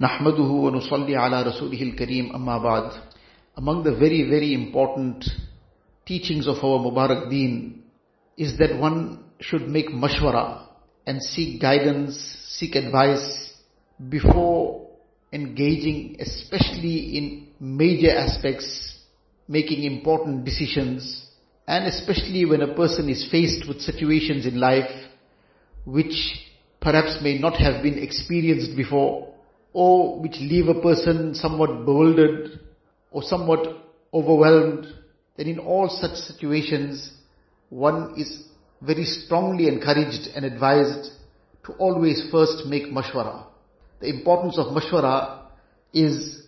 Nahmaduhu wa nusalli ala rasulihil kareem amma ba'd. Among the very, very important teachings of our Mubarak deen is that one should make mashwara and seek guidance, seek advice before engaging especially in major aspects, making important decisions and especially when a person is faced with situations in life which perhaps may not have been experienced before or which leave a person somewhat bewildered or somewhat overwhelmed, then in all such situations, one is very strongly encouraged and advised to always first make mashwara. The importance of mashwara is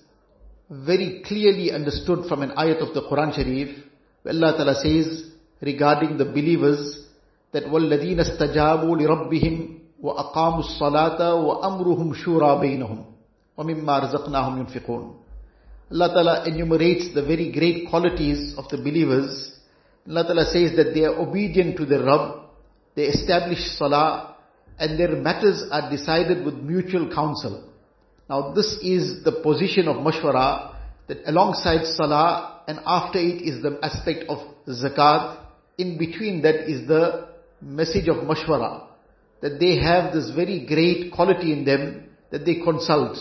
very clearly understood from an ayat of the Quran Sharif, where Allah Ta'ala says regarding the believers that وَالَّذِينَ اسْتَجَابُوا لِرَبِّهِمْ وَأَقَامُوا الصَّلَاةَ وَأَمْرُهُمْ شُورَى بَيْنَهُمْ Allah Ta'ala enumerates the very great qualities of the believers. Allah Ta'ala says that they are obedient to their Rabb, they establish Salah, and their matters are decided with mutual counsel. Now this is the position of Mashwara, that alongside Salah and after it is the aspect of Zakat, in between that is the message of Mashwara, that they have this very great quality in them that they consult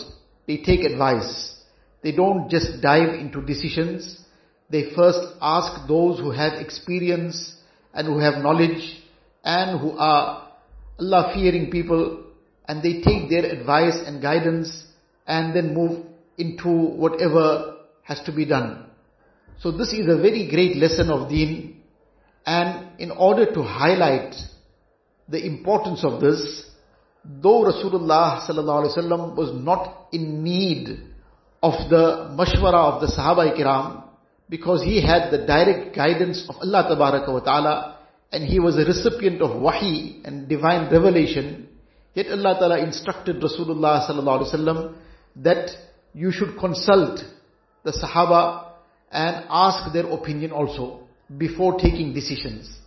they take advice. They don't just dive into decisions. They first ask those who have experience and who have knowledge and who are Allah fearing people and they take their advice and guidance and then move into whatever has to be done. So this is a very great lesson of deen and in order to highlight the importance of this, though Rasulullah sallallahu alaihi wasallam was not in need of the mashwara of the Sahaba Kiram because he had the direct guidance of Allah Tabaraka wa Ta'ala and he was a recipient of wahi and divine revelation. Yet Allah Ta'ala instructed Rasulullah sallallahu alaihi wasallam that you should consult the Sahaba and ask their opinion also before taking decisions.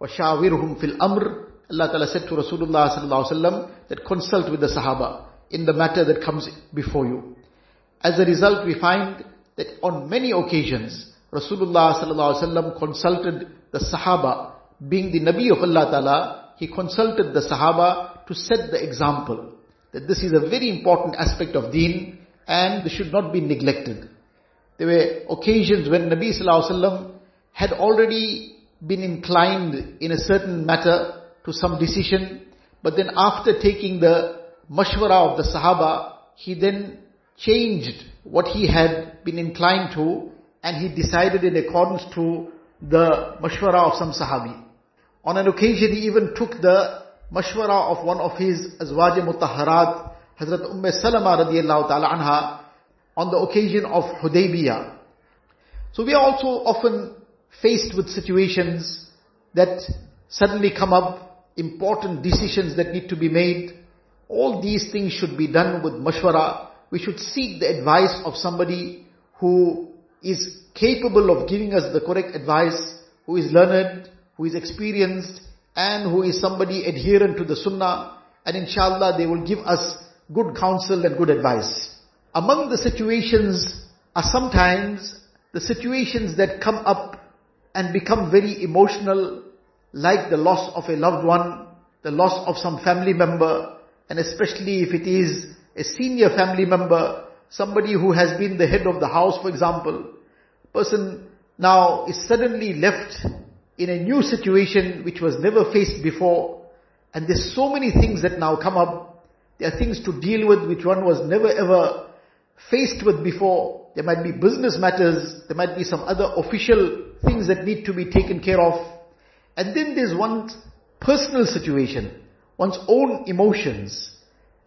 وَشَاوِرْهُمْ فِي الْأَمْرِ Allah Ta'ala said to Rasulullah sallallahu alaihi wasallam that consult with the Sahaba in the matter that comes before you. As a result, we find that on many occasions, Rasulullah sallallahu Alaihi consulted the Sahaba, being the Nabi of Allah Ta'ala, he consulted the Sahaba to set the example. That this is a very important aspect of deen and this should not be neglected. There were occasions when Nabi sallallahu Alaihi had already been inclined in a certain matter to some decision, but then after taking the mashwara of the Sahaba, he then changed what he had been inclined to and he decided in accordance to the mashwara of some sahabi. On an occasion he even took the mashwara of one of his azwaj mutahharat, Hazrat Umm Salama radiallahu ta'ala anha, on the occasion of Hudaybiyah. So we are also often faced with situations that suddenly come up, important decisions that need to be made. All these things should be done with mashwara we should seek the advice of somebody who is capable of giving us the correct advice, who is learned, who is experienced, and who is somebody adherent to the sunnah, and inshallah they will give us good counsel and good advice. Among the situations are sometimes the situations that come up and become very emotional, like the loss of a loved one, the loss of some family member, and especially if it is a senior family member, somebody who has been the head of the house, for example, person now is suddenly left in a new situation which was never faced before, and there's so many things that now come up. There are things to deal with which one was never ever faced with before. There might be business matters, there might be some other official things that need to be taken care of. And then there's one's personal situation, one's own emotions.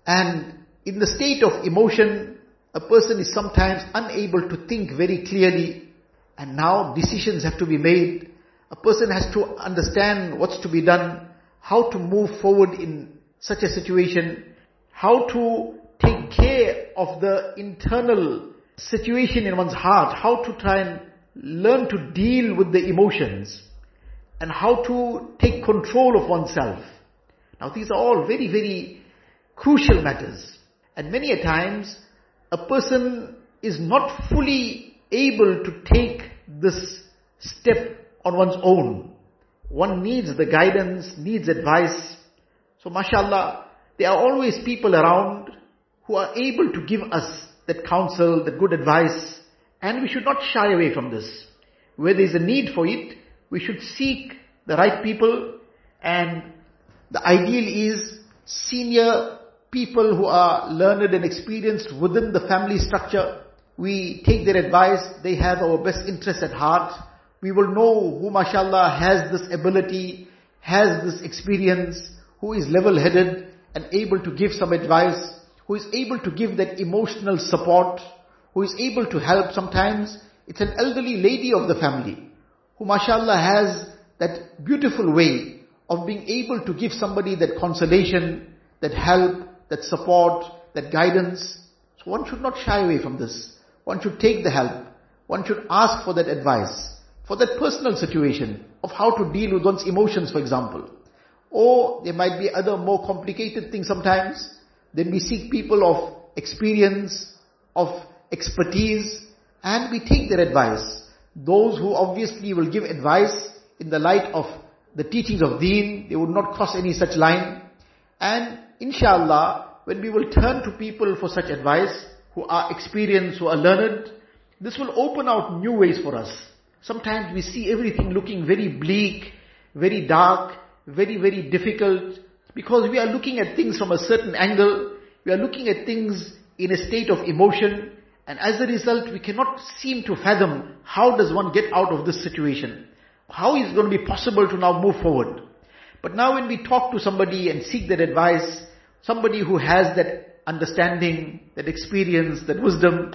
And in the state of emotion, a person is sometimes unable to think very clearly and now decisions have to be made. A person has to understand what's to be done, how to move forward in such a situation, how to take care of the internal situation in one's heart, how to try and learn to deal with the emotions, and how to take control of oneself. Now these are all very, very crucial matters. And many a times, a person is not fully able to take this step on one's own. One needs the guidance, needs advice. So mashallah, there are always people around who are able to give us that counsel, the good advice, and we should not shy away from this. Where there is a need for it, we should seek the right people, and the ideal is senior people who are learned and experienced within the family structure. We take their advice, they have our best interests at heart. We will know who mashallah has this ability, has this experience, who is level-headed and able to give some advice, who is able to give that emotional support, who is able to help sometimes. It's an elderly lady of the family who mashallah has that beautiful way of being able to give somebody that consolation, that help, that support, that guidance. So one should not shy away from this. One should take the help. One should ask for that advice, for that personal situation of how to deal with one's emotions, for example. Or there might be other more complicated things sometimes. Then we seek people of experience, of expertise, and we take their advice. Those who obviously will give advice in the light of the teachings of deen, they would not cross any such line. And inshallah, when we will turn to people for such advice, who are experienced, who are learned, this will open out new ways for us. Sometimes we see everything looking very bleak, very dark, very, very difficult, because we are looking at things from a certain angle, we are looking at things in a state of emotion, and as a result, we cannot seem to fathom how does one get out of this situation. How is it going to be possible to now move forward? But now when we talk to somebody and seek that advice, somebody who has that understanding, that experience, that wisdom,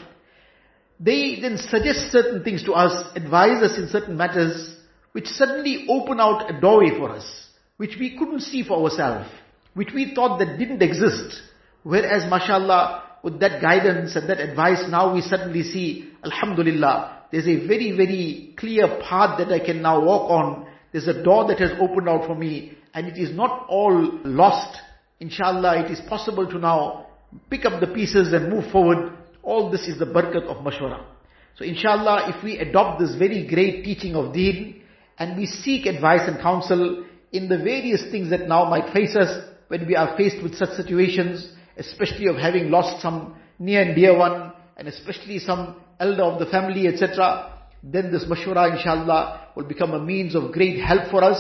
they then suggest certain things to us, advise us in certain matters, which suddenly open out a doorway for us, which we couldn't see for ourselves, which we thought that didn't exist. Whereas, mashallah, with that guidance and that advice, now we suddenly see, alhamdulillah, there's a very, very clear path that I can now walk on. There's a door that has opened out for me and it is not all lost. Inshallah, it is possible to now pick up the pieces and move forward. All this is the barakat of mashwara. So inshallah, if we adopt this very great teaching of deen and we seek advice and counsel in the various things that now might face us when we are faced with such situations, especially of having lost some near and dear one, and especially some elder of the family, etc., then this mashwara inshallah will become a means of great help for us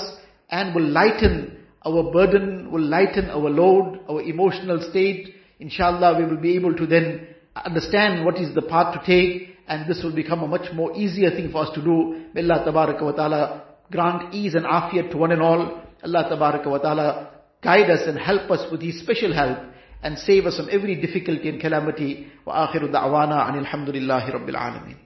and will lighten our burden, will lighten our load, our emotional state. Inshallah we will be able to then understand what is the path to take and this will become a much more easier thing for us to do. May Allah tabaraka wa ta'ala grant ease and afiyat to one and all. Allah tabaraka wa ta'ala guide us and help us with His special help and save us from every difficulty and calamity. وآخر دعوانا عن الحمد لله رب العالمين